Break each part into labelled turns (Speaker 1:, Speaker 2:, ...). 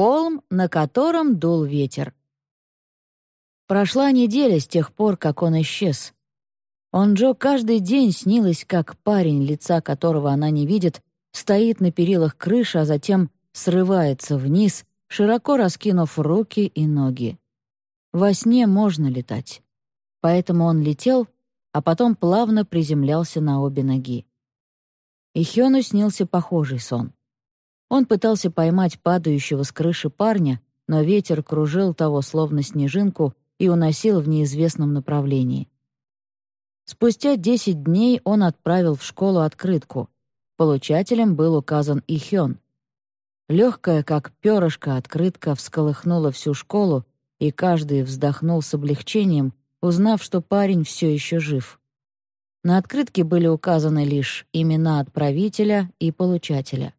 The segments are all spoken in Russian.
Speaker 1: холм, на котором дул ветер. Прошла неделя с тех пор, как он исчез. Он Джо каждый день снилось, как парень, лица которого она не видит, стоит на перилах крыши, а затем срывается вниз, широко раскинув руки и ноги. Во сне можно летать. Поэтому он летел, а потом плавно приземлялся на обе ноги. И Хёну снился похожий сон. Он пытался поймать падающего с крыши парня, но ветер кружил того словно снежинку и уносил в неизвестном направлении. Спустя 10 дней он отправил в школу открытку. Получателем был указан Ихён. Легкая, как перышко, открытка всколыхнула всю школу, и каждый вздохнул с облегчением, узнав, что парень все еще жив. На открытке были указаны лишь имена отправителя и получателя.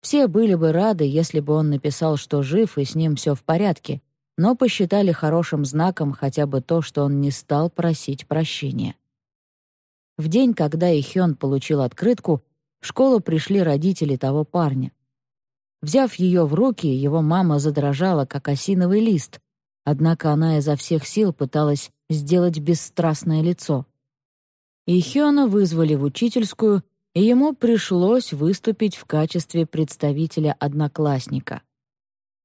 Speaker 1: Все были бы рады, если бы он написал, что жив и с ним все в порядке, но посчитали хорошим знаком хотя бы то, что он не стал просить прощения. В день, когда Ихён получил открытку, в школу пришли родители того парня. Взяв ее в руки, его мама задрожала, как осиновый лист, однако она изо всех сил пыталась сделать бесстрастное лицо. Ихёна вызвали в учительскую, и ему пришлось выступить в качестве представителя одноклассника.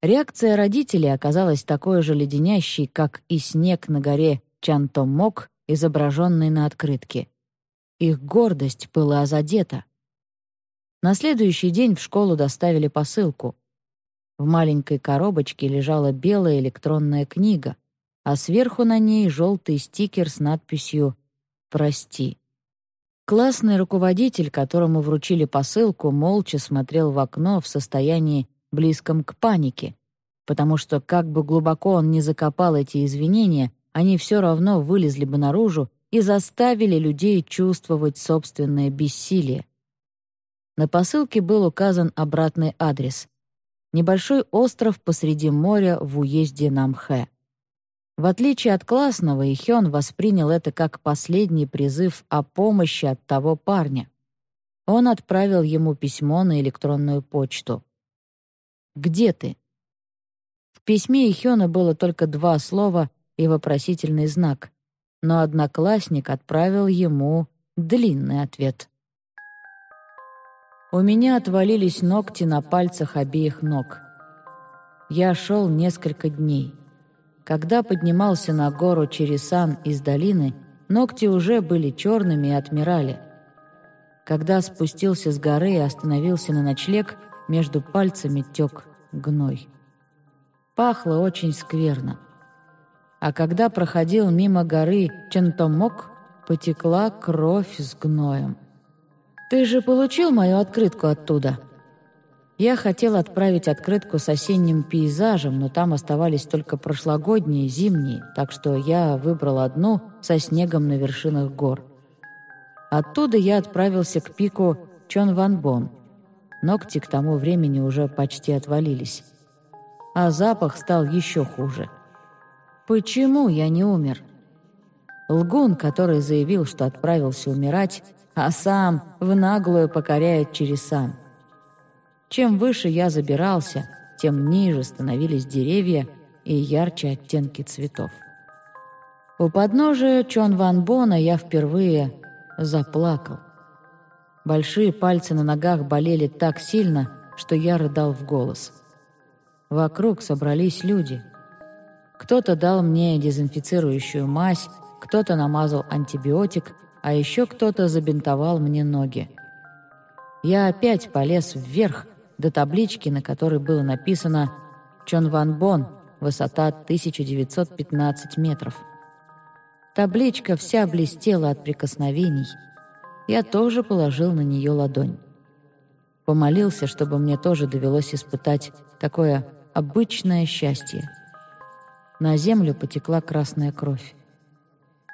Speaker 1: Реакция родителей оказалась такой же леденящей, как и снег на горе Чантомок, изображенный на открытке. Их гордость была задета. На следующий день в школу доставили посылку. В маленькой коробочке лежала белая электронная книга, а сверху на ней желтый стикер с надписью «Прости». Классный руководитель, которому вручили посылку, молча смотрел в окно в состоянии близком к панике, потому что как бы глубоко он ни закопал эти извинения, они все равно вылезли бы наружу и заставили людей чувствовать собственное бессилие. На посылке был указан обратный адрес. Небольшой остров посреди моря в уезде Намхэ. В отличие от классного, Ихён воспринял это как последний призыв о помощи от того парня. Он отправил ему письмо на электронную почту. Где ты?» В письме Ихёна было только два слова и вопросительный знак, но одноклассник отправил ему длинный ответ. У меня отвалились ногти на пальцах обеих ног. Я шел несколько дней. Когда поднимался на гору Чересан из долины, ногти уже были черными и отмирали. Когда спустился с горы и остановился на ночлег — между пальцами тек гной. Пахло очень скверно. А когда проходил мимо горы Чентомок, потекла кровь с гноем. «Ты же получил мою открытку оттуда?» Я хотел отправить открытку с осенним пейзажем, но там оставались только прошлогодние, зимние, так что я выбрал одну со снегом на вершинах гор. Оттуда я отправился к пику Чонванбон — Ногти к тому времени уже почти отвалились. А запах стал еще хуже. Почему я не умер? Лгун, который заявил, что отправился умирать, а сам в наглую покоряет через сан. Чем выше я забирался, тем ниже становились деревья и ярче оттенки цветов. У подножия Чон Ван Бона я впервые заплакал. Большие пальцы на ногах болели так сильно, что я рыдал в голос. Вокруг собрались люди. Кто-то дал мне дезинфицирующую мазь, кто-то намазал антибиотик, а еще кто-то забинтовал мне ноги. Я опять полез вверх до таблички, на которой было написано «Чон Ван Бон, высота 1915 метров». Табличка вся блестела от прикосновений — я тоже положил на нее ладонь. Помолился, чтобы мне тоже довелось испытать такое обычное счастье. На землю потекла красная кровь.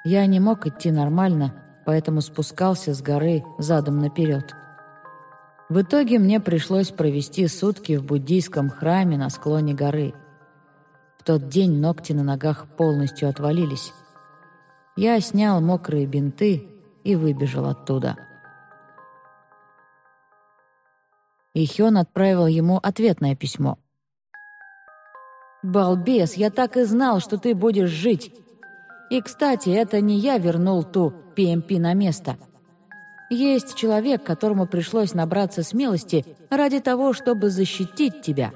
Speaker 1: Я не мог идти нормально, поэтому спускался с горы задом наперед. В итоге мне пришлось провести сутки в буддийском храме на склоне горы. В тот день ногти на ногах полностью отвалились. Я снял мокрые бинты и выбежал оттуда. И отправил ему ответное письмо. «Балбес, я так и знал, что ты будешь жить. И, кстати, это не я вернул ту ПМП на место. Есть человек, которому пришлось набраться смелости ради того, чтобы защитить тебя.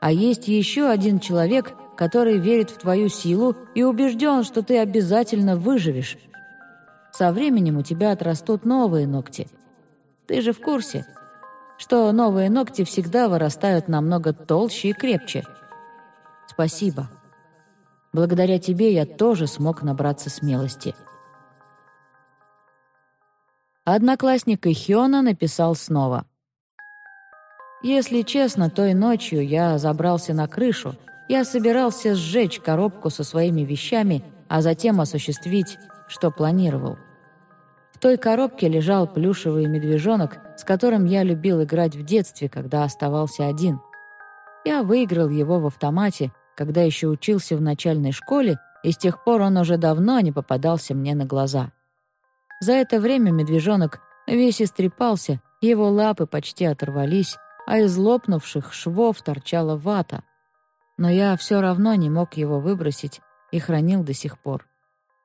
Speaker 1: А есть еще один человек, который верит в твою силу и убежден, что ты обязательно выживешь. Со временем у тебя отрастут новые ногти. Ты же в курсе, что новые ногти всегда вырастают намного толще и крепче. Спасибо. Благодаря тебе я тоже смог набраться смелости. Одноклассник Ихёна написал снова. «Если честно, той ночью я забрался на крышу я собирался сжечь коробку со своими вещами, а затем осуществить, что планировал. В той коробке лежал плюшевый медвежонок, с которым я любил играть в детстве, когда оставался один. Я выиграл его в автомате, когда еще учился в начальной школе, и с тех пор он уже давно не попадался мне на глаза. За это время медвежонок весь истрепался, его лапы почти оторвались, а из лопнувших швов торчала вата — но я все равно не мог его выбросить и хранил до сих пор.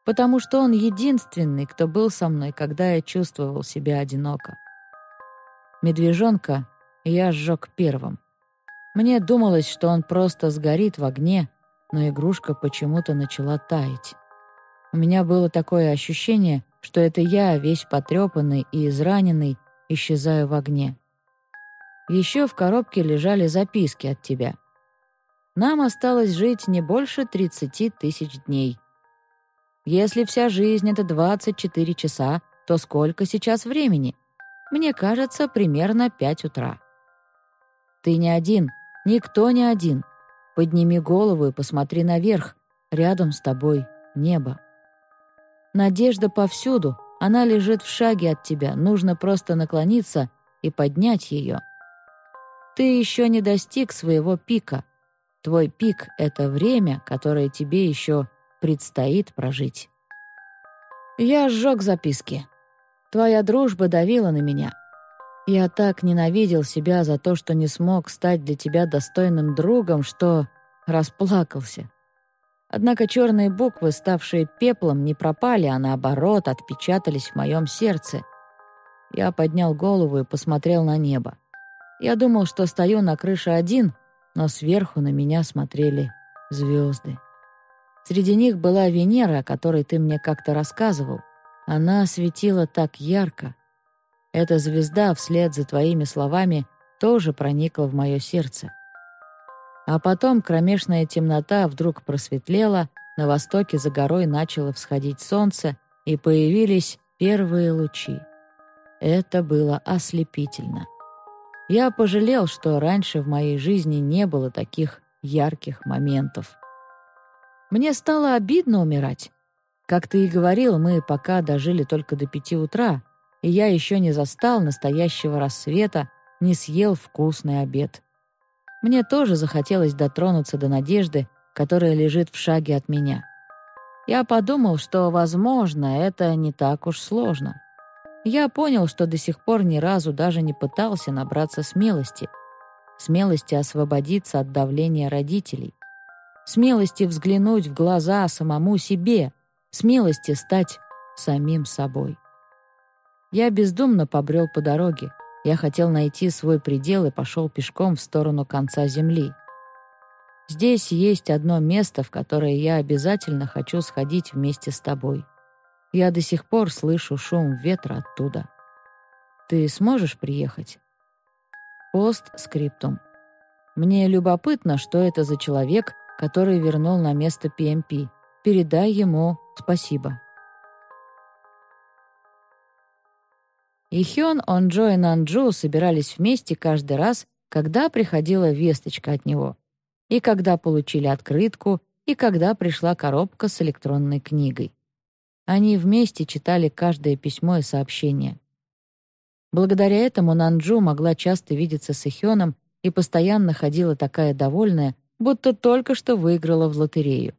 Speaker 1: Потому что он единственный, кто был со мной, когда я чувствовал себя одиноко. Медвежонка я сжег первым. Мне думалось, что он просто сгорит в огне, но игрушка почему-то начала таять. У меня было такое ощущение, что это я, весь потрепанный и израненный, исчезаю в огне. Еще в коробке лежали записки от тебя. Нам осталось жить не больше 30 тысяч дней. Если вся жизнь — это 24 часа, то сколько сейчас времени? Мне кажется, примерно 5 утра. Ты не один, никто не один. Подними голову и посмотри наверх. Рядом с тобой небо. Надежда повсюду, она лежит в шаге от тебя, нужно просто наклониться и поднять ее. Ты еще не достиг своего пика — Твой пик — это время, которое тебе еще предстоит прожить. Я сжег записки. Твоя дружба давила на меня. Я так ненавидел себя за то, что не смог стать для тебя достойным другом, что расплакался. Однако черные буквы, ставшие пеплом, не пропали, а наоборот отпечатались в моем сердце. Я поднял голову и посмотрел на небо. Я думал, что стою на крыше один, но сверху на меня смотрели звезды. Среди них была Венера, о которой ты мне как-то рассказывал. Она светила так ярко. Эта звезда, вслед за твоими словами, тоже проникла в мое сердце. А потом кромешная темнота вдруг просветлела, на востоке за горой начало всходить солнце, и появились первые лучи. Это было ослепительно. Я пожалел, что раньше в моей жизни не было таких ярких моментов. Мне стало обидно умирать. Как ты и говорил, мы пока дожили только до пяти утра, и я еще не застал настоящего рассвета, не съел вкусный обед. Мне тоже захотелось дотронуться до надежды, которая лежит в шаге от меня. Я подумал, что, возможно, это не так уж сложно. Я понял, что до сих пор ни разу даже не пытался набраться смелости. Смелости освободиться от давления родителей. Смелости взглянуть в глаза самому себе. Смелости стать самим собой. Я бездумно побрел по дороге. Я хотел найти свой предел и пошел пешком в сторону конца земли. Здесь есть одно место, в которое я обязательно хочу сходить вместе с тобой. Я до сих пор слышу шум ветра оттуда. Ты сможешь приехать? Постскриптум. Мне любопытно, что это за человек, который вернул на место ПМП. Передай ему спасибо. Ихён, Онджо и Нанджу собирались вместе каждый раз, когда приходила весточка от него, и когда получили открытку, и когда пришла коробка с электронной книгой. Они вместе читали каждое письмо и сообщение. Благодаря этому Нанджу могла часто видеться с Ихёном и постоянно ходила такая довольная, будто только что выиграла в лотерею.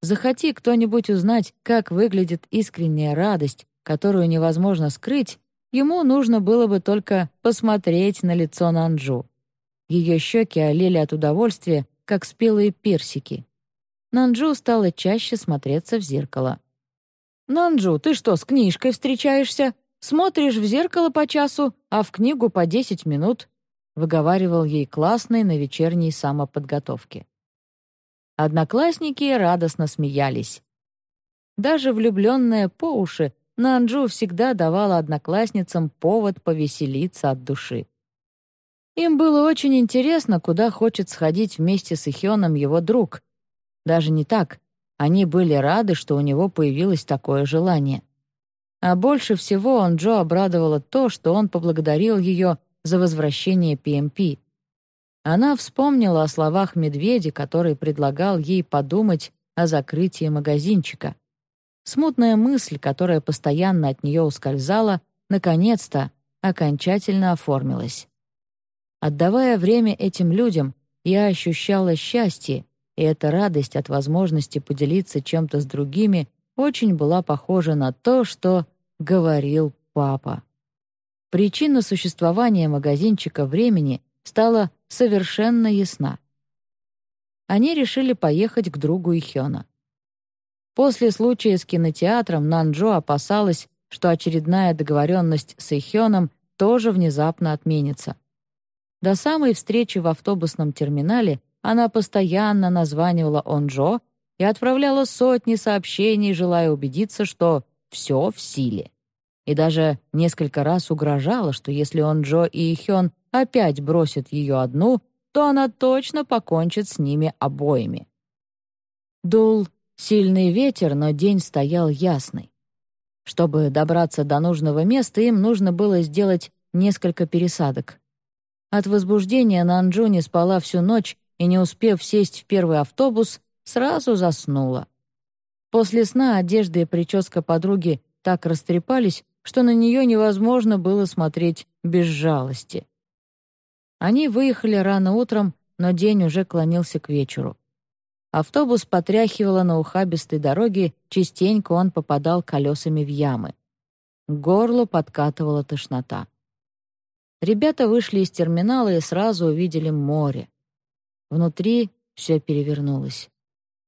Speaker 1: Захоти кто-нибудь узнать, как выглядит искренняя радость, которую невозможно скрыть, ему нужно было бы только посмотреть на лицо Нанджу. Ее щеки олели от удовольствия, как спелые персики. Нанджу стала чаще смотреться в зеркало. «Нанджу, ты что, с книжкой встречаешься? Смотришь в зеркало по часу, а в книгу по десять минут», выговаривал ей классный на вечерней самоподготовке. Одноклассники радостно смеялись. Даже влюбленная по уши, Нанджу всегда давала одноклассницам повод повеселиться от души. Им было очень интересно, куда хочет сходить вместе с Ихёном его друг. Даже не так. Они были рады, что у него появилось такое желание. А больше всего он Джо обрадовало то, что он поблагодарил ее за возвращение ПМП. Она вспомнила о словах медведя, который предлагал ей подумать о закрытии магазинчика. Смутная мысль, которая постоянно от нее ускользала, наконец-то окончательно оформилась. Отдавая время этим людям, я ощущала счастье, и эта радость от возможности поделиться чем-то с другими очень была похожа на то, что говорил папа. Причина существования магазинчика времени стала совершенно ясна. Они решили поехать к другу Ихёна. После случая с кинотеатром Нанджо опасалась, что очередная договоренность с Ихёном тоже внезапно отменится. До самой встречи в автобусном терминале она постоянно названивала Онджо и отправляла сотни сообщений, желая убедиться, что все в силе. И даже несколько раз угрожала, что если Онджо и Ихён опять бросит ее одну, то она точно покончит с ними обоими. Дул сильный ветер, но день стоял ясный. Чтобы добраться до нужного места, им нужно было сделать несколько пересадок. От возбуждения Нанджу не спала всю ночь и, не успев сесть в первый автобус, сразу заснула. После сна одежда и прическа подруги так растрепались, что на нее невозможно было смотреть без жалости. Они выехали рано утром, но день уже клонился к вечеру. Автобус потряхивало на ухабистой дороге, частенько он попадал колесами в ямы. К горлу подкатывала тошнота. Ребята вышли из терминала и сразу увидели море. Внутри все перевернулось.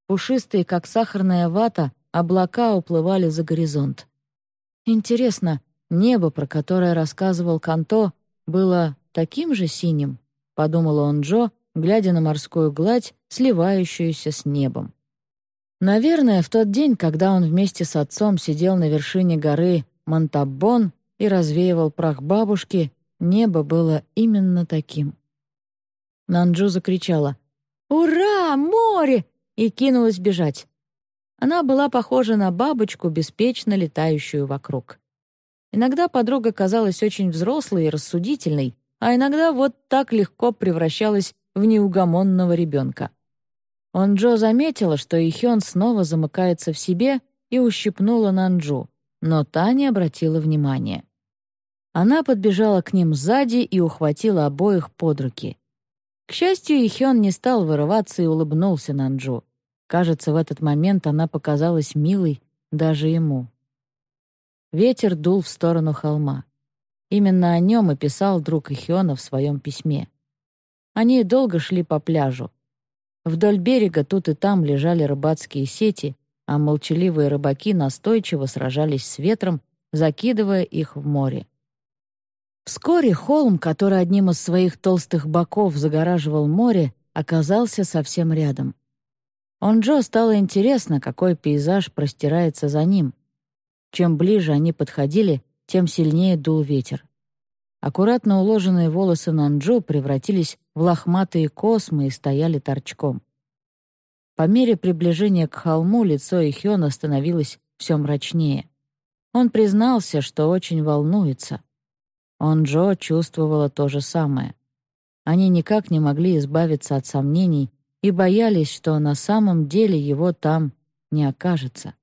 Speaker 1: Пушистые, как сахарная вата, облака уплывали за горизонт. Интересно, небо, про которое рассказывал Канто, было таким же синим, подумал он Джо, глядя на морскую гладь, сливающуюся с небом. Наверное, в тот день, когда он вместе с отцом сидел на вершине горы Монтабон и развеивал прах бабушки, небо было именно таким. Нанджу закричала «Ура! Море!» и кинулась бежать. Она была похожа на бабочку, беспечно летающую вокруг. Иногда подруга казалась очень взрослой и рассудительной, а иногда вот так легко превращалась в неугомонного ребенка. Он Джо заметила, что Ихён снова замыкается в себе и ущипнула Нанджу, но та не обратила внимания. Она подбежала к ним сзади и ухватила обоих под руки. К счастью, Ихён не стал вырываться и улыбнулся Нанджу. Кажется, в этот момент она показалась милой даже ему. Ветер дул в сторону холма. Именно о нем и писал друг Ихиона в своем письме. Они долго шли по пляжу. Вдоль берега тут и там лежали рыбацкие сети, а молчаливые рыбаки настойчиво сражались с ветром, закидывая их в море. Вскоре холм, который одним из своих толстых боков загораживал море, оказался совсем рядом. Он Джо стало интересно, какой пейзаж простирается за ним. Чем ближе они подходили, тем сильнее дул ветер. Аккуратно уложенные волосы Нанджо превратились в лохматые космы и стояли торчком. По мере приближения к холму лицо Ихёна становилось все мрачнее. Он признался, что очень волнуется. Он Джо чувствовала то же самое. Они никак не могли избавиться от сомнений и боялись, что на самом деле его там не окажется.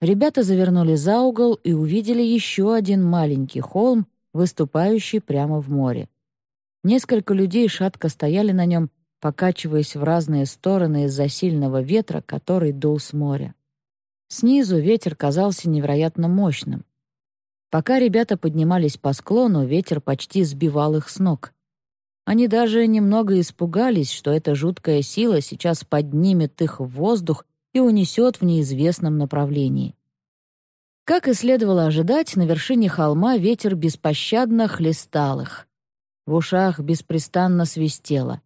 Speaker 1: Ребята завернули за угол и увидели еще один маленький холм, выступающий прямо в море. Несколько людей шатко стояли на нем, покачиваясь в разные стороны из-за сильного ветра, который дул с моря. Снизу ветер казался невероятно мощным. Пока ребята поднимались по склону, ветер почти сбивал их с ног. Они даже немного испугались, что эта жуткая сила сейчас поднимет их в воздух и унесет в неизвестном направлении. Как и следовало ожидать, на вершине холма ветер беспощадно хлестал их. В ушах беспрестанно свистело.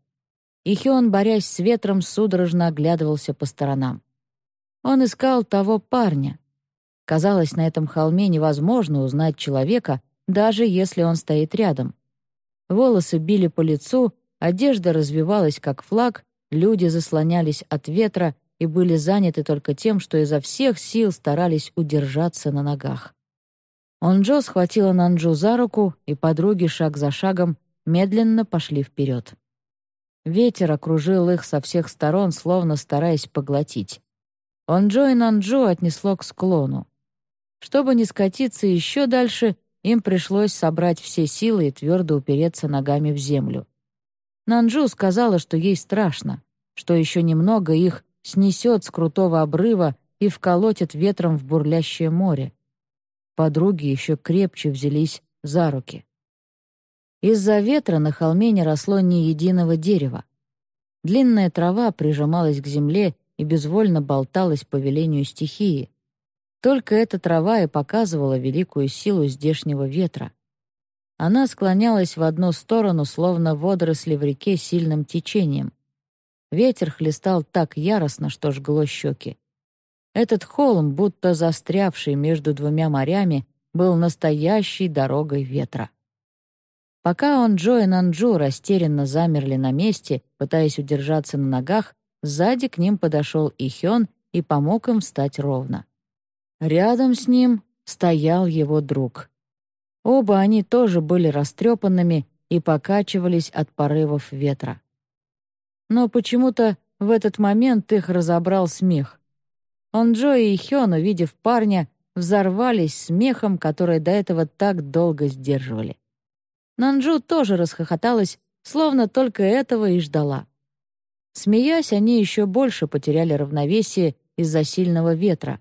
Speaker 1: И Хион, борясь с ветром, судорожно оглядывался по сторонам. Он искал того парня. Казалось, на этом холме невозможно узнать человека, даже если он стоит рядом. Волосы били по лицу, одежда развивалась как флаг, люди заслонялись от ветра и были заняты только тем, что изо всех сил старались удержаться на ногах. Онджо схватила Нанджу за руку, и подруги шаг за шагом медленно пошли вперед. Ветер окружил их со всех сторон, словно стараясь поглотить. Онджо и Нанджу отнесло к склону. Чтобы не скатиться еще дальше, им пришлось собрать все силы и твердо упереться ногами в землю. Нанджу сказала, что ей страшно, что еще немного их снесет с крутого обрыва и вколотит ветром в бурлящее море. Подруги еще крепче взялись за руки. Из-за ветра на холме не росло ни единого дерева. Длинная трава прижималась к земле и безвольно болталась по велению стихии. Только эта трава и показывала великую силу здешнего ветра. Она склонялась в одну сторону, словно водоросли в реке сильным течением. Ветер хлестал так яростно, что жгло щеки. Этот холм, будто застрявший между двумя морями, был настоящей дорогой ветра. Пока он Джо и Нанджу растерянно замерли на месте, пытаясь удержаться на ногах, сзади к ним подошел Ихён и помог им встать ровно. Рядом с ним стоял его друг. Оба они тоже были растрепанными и покачивались от порывов ветра. Но почему-то в этот момент их разобрал смех. Он Джо и Хён, увидев парня, взорвались смехом, который до этого так долго сдерживали. Нанджу тоже расхохоталась, словно только этого и ждала. Смеясь, они еще больше потеряли равновесие из-за сильного ветра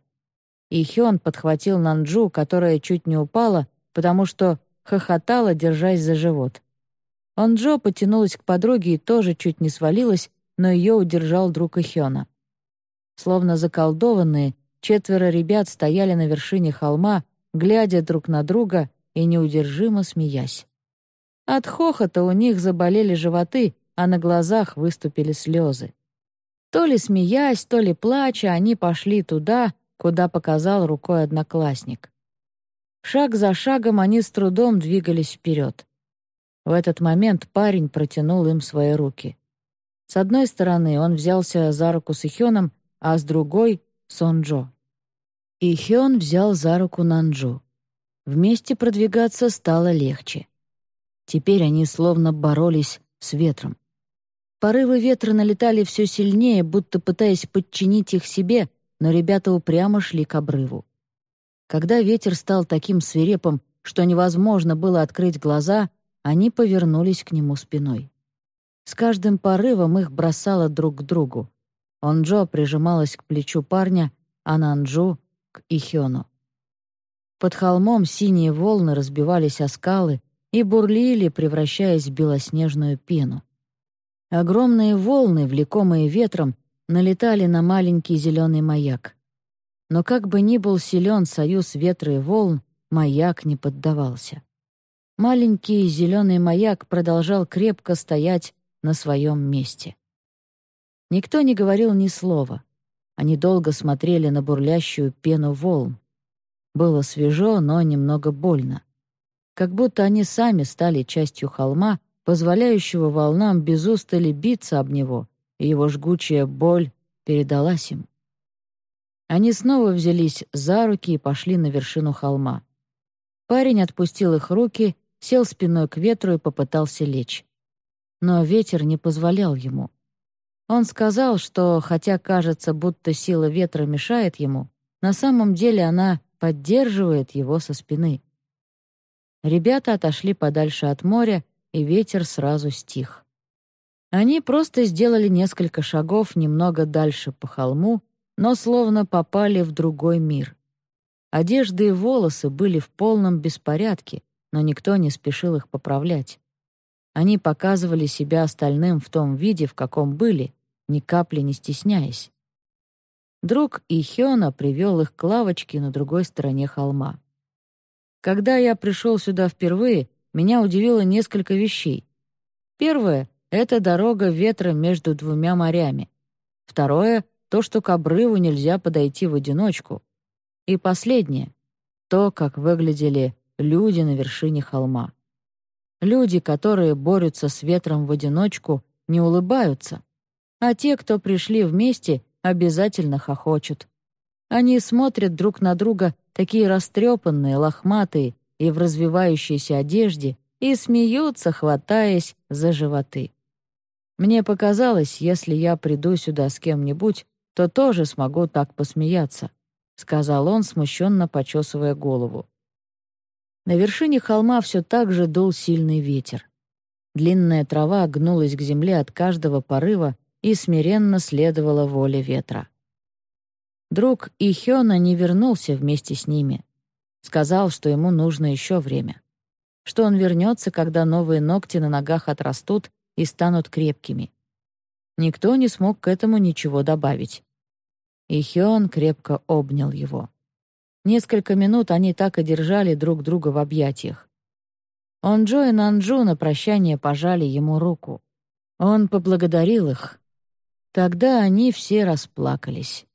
Speaker 1: и Хён подхватил Нанджу, которая чуть не упала, потому что хохотала, держась за живот. Онджо потянулась к подруге и тоже чуть не свалилась, но ее удержал друг Ихёна. Словно заколдованные, четверо ребят стояли на вершине холма, глядя друг на друга и неудержимо смеясь. От хохота у них заболели животы, а на глазах выступили слезы. То ли смеясь, то ли плача, они пошли туда, куда показал рукой одноклассник. Шаг за шагом они с трудом двигались вперед. В этот момент парень протянул им свои руки. С одной стороны он взялся за руку с Ихёном, а с другой — Сонджо. Ихён взял за руку Нанджу. Вместе продвигаться стало легче. Теперь они словно боролись с ветром. Порывы ветра налетали все сильнее, будто пытаясь подчинить их себе, но ребята упрямо шли к обрыву. Когда ветер стал таким свирепым, что невозможно было открыть глаза, они повернулись к нему спиной. С каждым порывом их бросало друг к другу. Онджо прижималась к плечу парня, а Нанджу — к Ихёну. Под холмом синие волны разбивались о скалы и бурлили, превращаясь в белоснежную пену. Огромные волны, влекомые ветром, налетали на маленький зеленый маяк. Но как бы ни был силен союз ветра и волн, маяк не поддавался. Маленький зеленый маяк продолжал крепко стоять на своем месте. Никто не говорил ни слова. Они долго смотрели на бурлящую пену волн. Было свежо, но немного больно. Как будто они сами стали частью холма, позволяющего волнам без устали биться об него и его жгучая боль передалась им. Они снова взялись за руки и пошли на вершину холма. Парень отпустил их руки, сел спиной к ветру и попытался лечь. Но ветер не позволял ему. Он сказал, что, хотя кажется, будто сила ветра мешает ему, на самом деле она поддерживает его со спины. Ребята отошли подальше от моря, и ветер сразу стих. Они просто сделали несколько шагов немного дальше по холму, но словно попали в другой мир. Одежды и волосы были в полном беспорядке, но никто не спешил их поправлять. Они показывали себя остальным в том виде, в каком были, ни капли не стесняясь. Друг Ихёна привел их к лавочке на другой стороне холма. Когда я пришел сюда впервые, меня удивило несколько вещей. Первое — это дорога ветра между двумя морями. Второе — то, что к обрыву нельзя подойти в одиночку. И последнее — то, как выглядели люди на вершине холма. Люди, которые борются с ветром в одиночку, не улыбаются, а те, кто пришли вместе, обязательно хохочут. Они смотрят друг на друга, такие растрепанные, лохматые и в развивающейся одежде, и смеются, хватаясь за животы. Мне показалось, если я приду сюда с кем-нибудь, то тоже смогу так посмеяться», — сказал он, смущенно почесывая голову. На вершине холма все так же дул сильный ветер. Длинная трава гнулась к земле от каждого порыва и смиренно следовала воле ветра. Друг Ихёна не вернулся вместе с ними. Сказал, что ему нужно еще время. Что он вернется, когда новые ногти на ногах отрастут и станут крепкими. Никто не смог к этому ничего добавить. Ихён крепко обнял его. Несколько минут они так и держали друг друга в объятиях. Онджо и Нанджу на прощание пожали ему руку. Он поблагодарил их, Тогда они все расплакались.